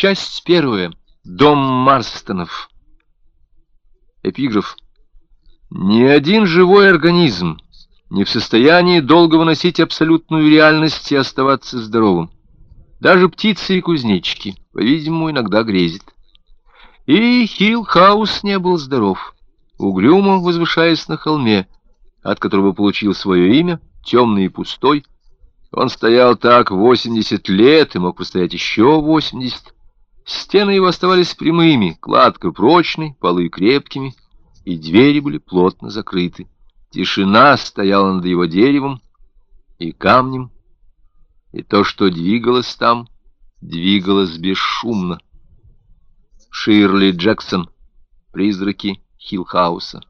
Часть первая. Дом Марстонов. Эпиграф. Ни один живой организм не в состоянии долго выносить абсолютную реальность и оставаться здоровым. Даже птицы и кузнечики, по-видимому, иногда грезят. И Хилл-хаус не был здоров, угрюмо возвышаясь на холме, от которого получил свое имя, темный и пустой. Он стоял так восемьдесят лет и мог постоять еще восемьдесят. Стены его оставались прямыми, кладка прочной, полы крепкими, и двери были плотно закрыты. Тишина стояла над его деревом и камнем, и то, что двигалось там, двигалось бесшумно. Ширли Джексон. Призраки Хиллхауса.